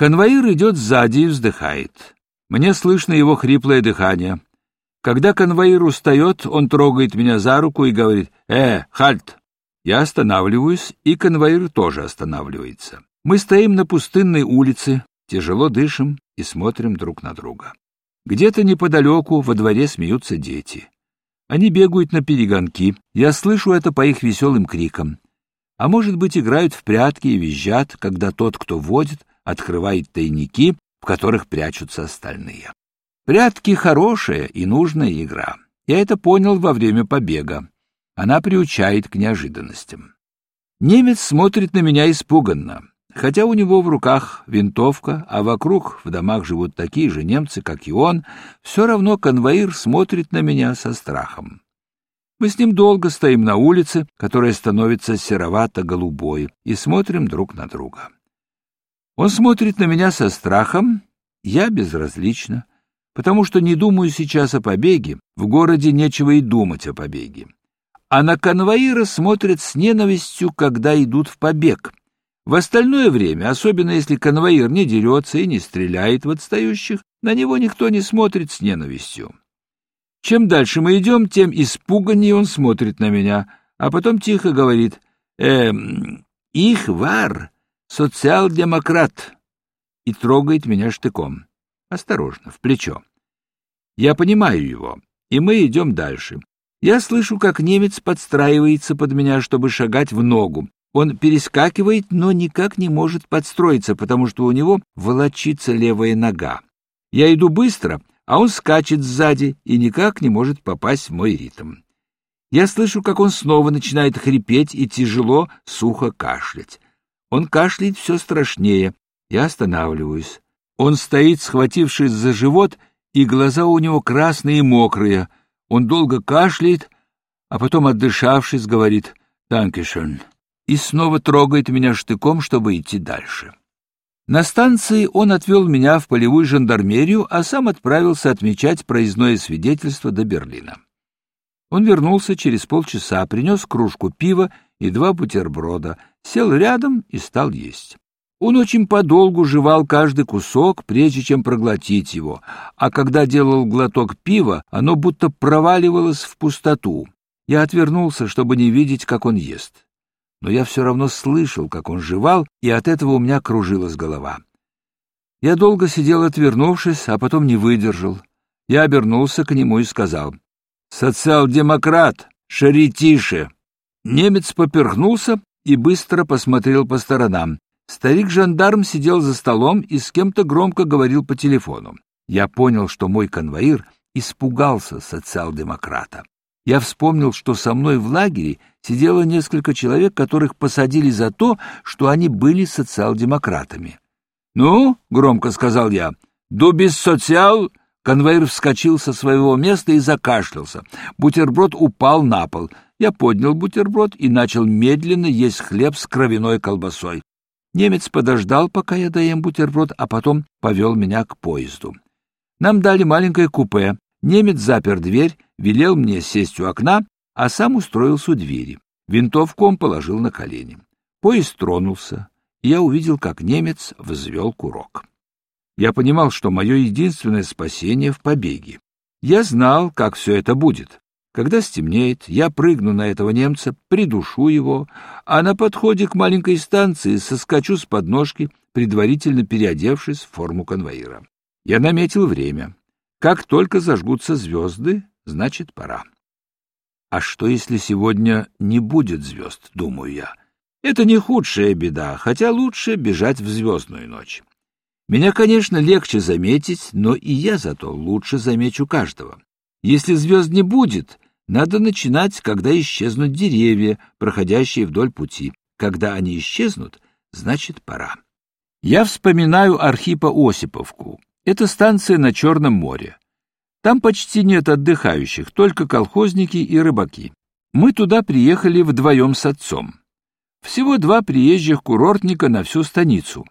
Конвоир идет сзади и вздыхает. Мне слышно его хриплое дыхание. Когда конвоир устает, он трогает меня за руку и говорит «Э, хальт!». Я останавливаюсь, и конвоир тоже останавливается. Мы стоим на пустынной улице, тяжело дышим и смотрим друг на друга. Где-то неподалеку во дворе смеются дети. Они бегают на перегонки, я слышу это по их веселым крикам. А может быть, играют в прятки и визжат, когда тот, кто водит, открывает тайники, в которых прячутся остальные. Прятки — хорошая и нужная игра. Я это понял во время побега. Она приучает к неожиданностям. Немец смотрит на меня испуганно. Хотя у него в руках винтовка, а вокруг в домах живут такие же немцы, как и он, все равно конвоир смотрит на меня со страхом. Мы с ним долго стоим на улице, которая становится серовато-голубой, и смотрим друг на друга. Он смотрит на меня со страхом, я безразлично, потому что не думаю сейчас о побеге, в городе нечего и думать о побеге. А на конвоира смотрят с ненавистью, когда идут в побег — в остальное время, особенно если конвоир не дерется и не стреляет в отстающих, на него никто не смотрит с ненавистью. Чем дальше мы идем, тем испуганнее он смотрит на меня, а потом тихо говорит «Эм, их вар, социал-демократ» и трогает меня штыком. Осторожно, в плечо. Я понимаю его, и мы идем дальше. Я слышу, как немец подстраивается под меня, чтобы шагать в ногу, он перескакивает, но никак не может подстроиться, потому что у него волочится левая нога. Я иду быстро, а он скачет сзади и никак не может попасть в мой ритм. Я слышу, как он снова начинает хрипеть и тяжело, сухо кашлять. Он кашляет все страшнее. Я останавливаюсь. Он стоит, схватившись за живот, и глаза у него красные и мокрые. Он долго кашляет, а потом, отдышавшись, говорит «Данкишен» и снова трогает меня штыком, чтобы идти дальше. На станции он отвел меня в полевую жандармерию, а сам отправился отмечать проездное свидетельство до Берлина. Он вернулся через полчаса, принес кружку пива и два бутерброда, сел рядом и стал есть. Он очень подолгу жевал каждый кусок, прежде чем проглотить его, а когда делал глоток пива, оно будто проваливалось в пустоту. Я отвернулся, чтобы не видеть, как он ест но я все равно слышал, как он жевал, и от этого у меня кружилась голова. Я долго сидел, отвернувшись, а потом не выдержал. Я обернулся к нему и сказал, «Социал-демократ, шаритише!» Немец поперхнулся и быстро посмотрел по сторонам. Старик-жандарм сидел за столом и с кем-то громко говорил по телефону. Я понял, что мой конвоир испугался социал-демократа. Я вспомнил, что со мной в лагере сидело несколько человек, которых посадили за то, что они были социал-демократами. «Ну, — громко сказал я, — ду без социал...» Конвейер вскочил со своего места и закашлялся. Бутерброд упал на пол. Я поднял бутерброд и начал медленно есть хлеб с кровяной колбасой. Немец подождал, пока я доем бутерброд, а потом повел меня к поезду. Нам дали маленькое купе. Немец запер дверь, велел мне сесть у окна, а сам устроился у двери. Винтовку он положил на колени. Поезд тронулся, и я увидел, как немец взвел курок. Я понимал, что мое единственное спасение в побеге. Я знал, как все это будет. Когда стемнеет, я прыгну на этого немца, придушу его, а на подходе к маленькой станции соскочу с подножки, предварительно переодевшись в форму конвоира. Я наметил время. Как только зажгутся звезды, значит, пора. А что, если сегодня не будет звезд, думаю я? Это не худшая беда, хотя лучше бежать в звездную ночь. Меня, конечно, легче заметить, но и я зато лучше замечу каждого. Если звезд не будет, надо начинать, когда исчезнут деревья, проходящие вдоль пути. Когда они исчезнут, значит, пора. Я вспоминаю Архипа Осиповку. Это станция на Черном море. Там почти нет отдыхающих, только колхозники и рыбаки. Мы туда приехали вдвоем с отцом. Всего два приезжих курортника на всю станицу.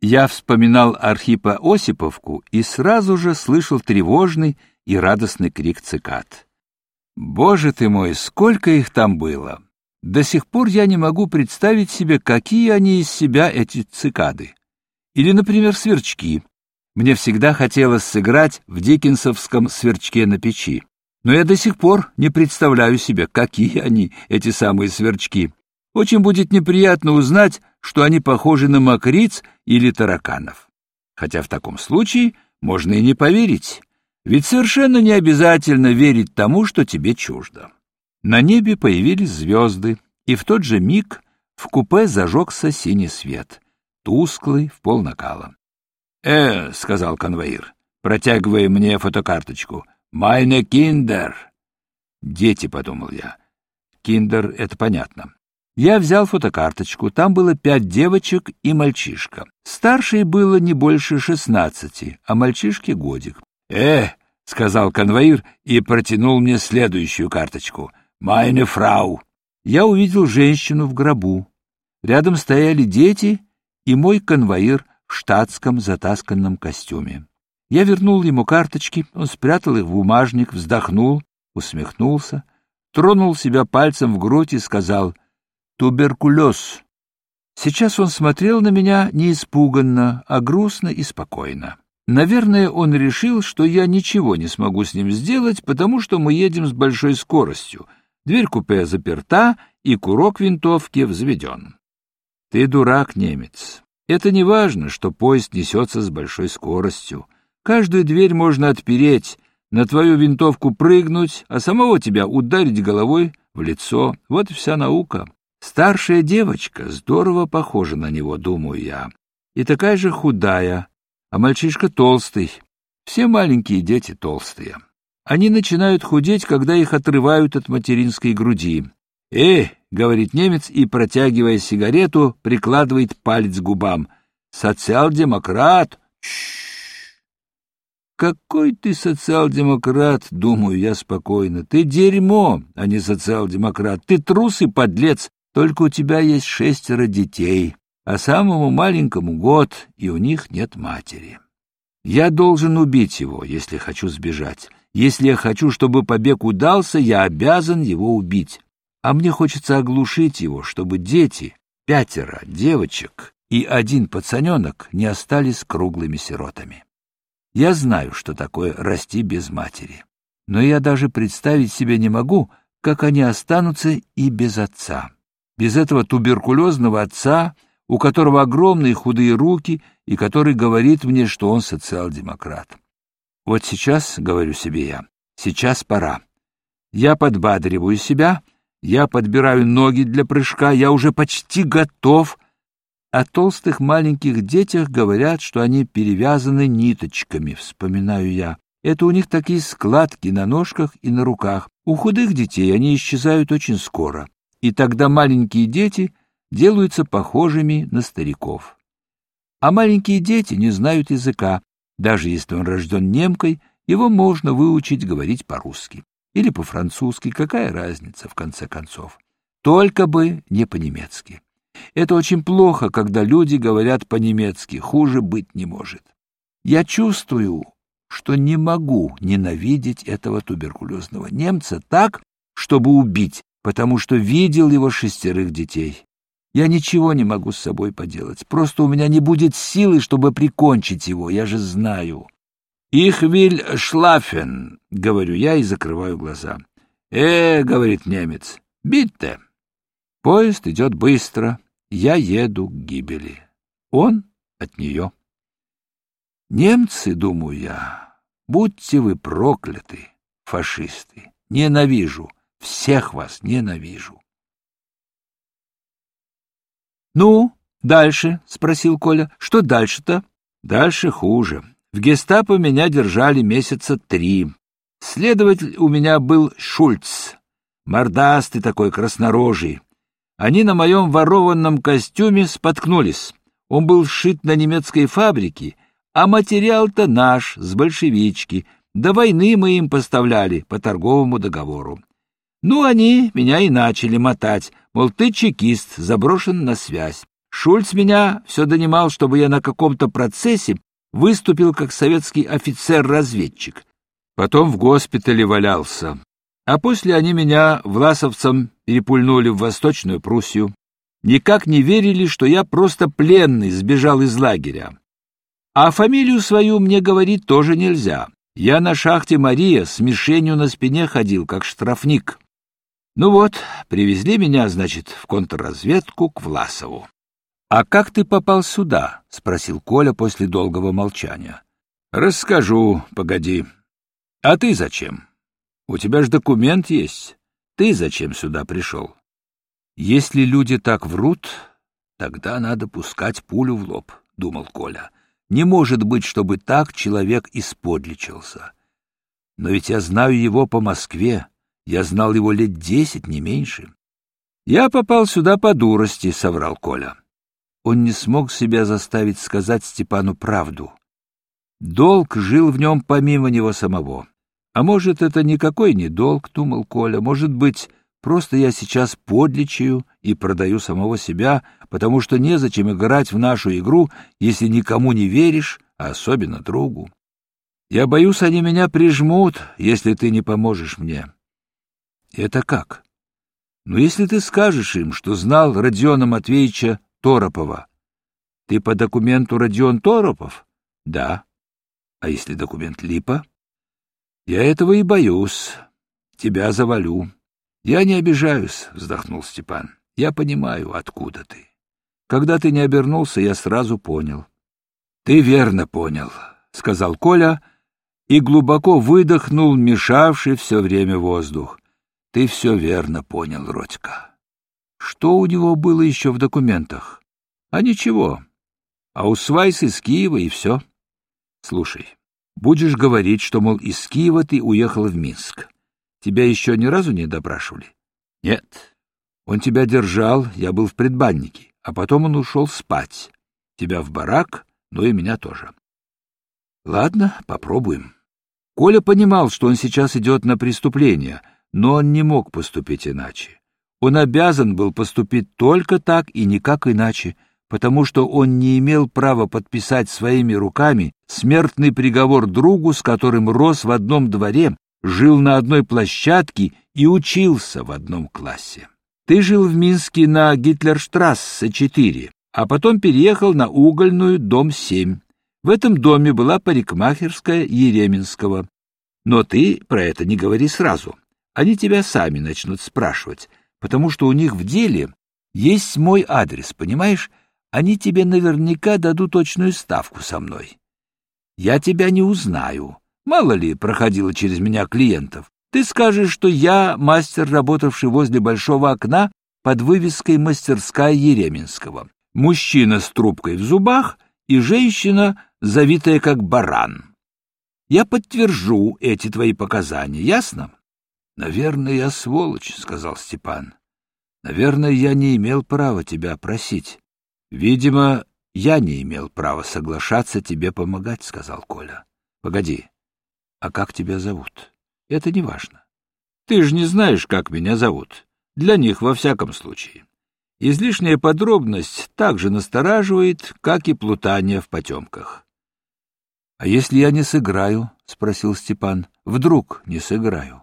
Я вспоминал Архипа Осиповку и сразу же слышал тревожный и радостный крик цикад. Боже ты мой, сколько их там было! До сих пор я не могу представить себе, какие они из себя, эти цикады. Или, например, сверчки. Мне всегда хотелось сыграть в диккенсовском сверчке на печи. Но я до сих пор не представляю себе, какие они, эти самые сверчки. Очень будет неприятно узнать, что они похожи на мокриц или тараканов. Хотя в таком случае можно и не поверить, ведь совершенно не обязательно верить тому, что тебе чуждо. На небе появились звезды, и в тот же миг в купе зажегся синий свет, тусклый, в полнакала. — Э, — сказал конвоир, протягивая мне фотокарточку, — «Майне киндер». «Дети», — подумал я. «Киндер — это понятно». Я взял фотокарточку, там было пять девочек и мальчишка. Старшей было не больше шестнадцати, а мальчишке годик. «Э!» — сказал конвоир и протянул мне следующую карточку. «Майне фрау». Я увидел женщину в гробу. Рядом стояли дети и мой конвоир в штатском затасканном костюме. Я вернул ему карточки, он спрятал их в бумажник, вздохнул, усмехнулся, тронул себя пальцем в грудь и сказал «Туберкулез». Сейчас он смотрел на меня не испуганно, а грустно и спокойно. Наверное, он решил, что я ничего не смогу с ним сделать, потому что мы едем с большой скоростью. Дверь купе заперта, и курок винтовки взведен. Ты дурак, немец. Это не важно, что поезд несется с большой скоростью. Каждую дверь можно отпереть, на твою винтовку прыгнуть, а самого тебя ударить головой в лицо. Вот и вся наука. Старшая девочка здорово похожа на него, думаю я, и такая же худая, а мальчишка толстый. Все маленькие дети толстые. Они начинают худеть, когда их отрывают от материнской груди. «Э!» — говорит немец и, протягивая сигарету, прикладывает палец к губам. «Социал-демократ!» Какой ты социал-демократ, думаю я спокойно. Ты дерьмо, а не социал-демократ. Ты трус и подлец. Только у тебя есть шестеро детей, а самому маленькому год, и у них нет матери. Я должен убить его, если хочу сбежать. Если я хочу, чтобы побег удался, я обязан его убить. А мне хочется оглушить его, чтобы дети, пятеро девочек и один пацаненок не остались круглыми сиротами. Я знаю, что такое расти без матери, но я даже представить себе не могу, как они останутся и без отца. Без этого туберкулезного отца, у которого огромные худые руки и который говорит мне, что он социал-демократ. Вот сейчас, говорю себе я, сейчас пора. Я подбадриваю себя, я подбираю ноги для прыжка, я уже почти готов — о толстых маленьких детях говорят, что они перевязаны ниточками, вспоминаю я. Это у них такие складки на ножках и на руках. У худых детей они исчезают очень скоро, и тогда маленькие дети делаются похожими на стариков. А маленькие дети не знают языка. Даже если он рожден немкой, его можно выучить говорить по-русски. Или по-французски, какая разница, в конце концов. Только бы не по-немецки. Это очень плохо, когда люди говорят по-немецки, хуже быть не может. Я чувствую, что не могу ненавидеть этого туберкулезного немца так, чтобы убить, потому что видел его шестерых детей. Я ничего не могу с собой поделать, просто у меня не будет силы, чтобы прикончить его, я же знаю. «Их виль шлафен», — говорю я и закрываю глаза. «Э», — говорит немец, — «битте». Поезд идет быстро, я еду к гибели. Он от нее. Немцы, думаю я, будьте вы прокляты, фашисты. Ненавижу, всех вас ненавижу. Ну, дальше, спросил Коля. Что дальше-то? Дальше хуже. В Гестапо меня держали месяца три. Следователь у меня был Шульц, мордастый такой краснорожий. Они на моем ворованном костюме споткнулись. Он был сшит на немецкой фабрике, а материал-то наш, с большевички. До войны мы им поставляли по торговому договору. Ну, они меня и начали мотать, мол, ты чекист, заброшен на связь. Шульц меня все донимал, чтобы я на каком-то процессе выступил как советский офицер-разведчик. Потом в госпитале валялся. А после они меня власовцам перепульнули в Восточную Пруссию. Никак не верили, что я просто пленный, сбежал из лагеря. А фамилию свою мне говорить тоже нельзя. Я на шахте Мария с мишенью на спине ходил, как штрафник. Ну вот, привезли меня, значит, в контрразведку к Власову. — А как ты попал сюда? — спросил Коля после долгого молчания. — Расскажу, погоди. — А ты зачем? У тебя ж документ есть. Ты зачем сюда пришел? Если люди так врут, тогда надо пускать пулю в лоб, — думал Коля. Не может быть, чтобы так человек исподличился. Но ведь я знаю его по Москве, я знал его лет десять, не меньше. Я попал сюда по дурости, — соврал Коля. Он не смог себя заставить сказать Степану правду. Долг жил в нем помимо него самого. А может, это никакой не долг, — думал Коля, — может быть, просто я сейчас подличаю и продаю самого себя, потому что незачем играть в нашу игру, если никому не веришь, а особенно другу. Я боюсь, они меня прижмут, если ты не поможешь мне. Это как? Ну, если ты скажешь им, что знал Родиона Матвеевича Торопова. Ты по документу Родион Торопов? Да. А если документ Липа? Я этого и боюсь. Тебя завалю. Я не обижаюсь, вздохнул Степан. Я понимаю, откуда ты. Когда ты не обернулся, я сразу понял. Ты верно понял, сказал Коля и глубоко выдохнул мешавший все время воздух. Ты все верно понял, Родька. Что у него было еще в документах? А ничего. А у Свайс из Киева и все. Слушай, будешь говорить, что, мол, из Киева ты уехал в Минск. Тебя еще ни разу не допрашивали? Нет. Он тебя держал, я был в предбаннике, а потом он ушел спать. Тебя в барак, ну и меня тоже. Ладно, попробуем. Коля понимал, что он сейчас идет на преступление — но он не мог поступить иначе. Он обязан был поступить только так и никак иначе, потому что он не имел права подписать своими руками смертный приговор другу, с которым рос в одном дворе, жил на одной площадке и учился в одном классе. Ты жил в Минске на Гитлерштрассе 4, а потом переехал на Угольную, дом 7. В этом доме была парикмахерская Еременского. Но ты про это не говори сразу. Они тебя сами начнут спрашивать, потому что у них в деле есть мой адрес, понимаешь? Они тебе наверняка дадут точную ставку со мной. Я тебя не узнаю. Мало ли проходило через меня клиентов. Ты скажешь, что я мастер, работавший возле большого окна под вывеской «Мастерская Еременского». Мужчина с трубкой в зубах и женщина, завитая как баран. Я подтвержу эти твои показания, ясно? Наверное, я сволочь, сказал Степан. Наверное, я не имел права тебя просить. Видимо, я не имел права соглашаться тебе помогать, сказал Коля. Погоди. А как тебя зовут? Это не важно. Ты же не знаешь, как меня зовут. Для них во всяком случае. Излишняя подробность так же настораживает, как и плутание в потемках. — А если я не сыграю? — спросил Степан. — Вдруг не сыграю?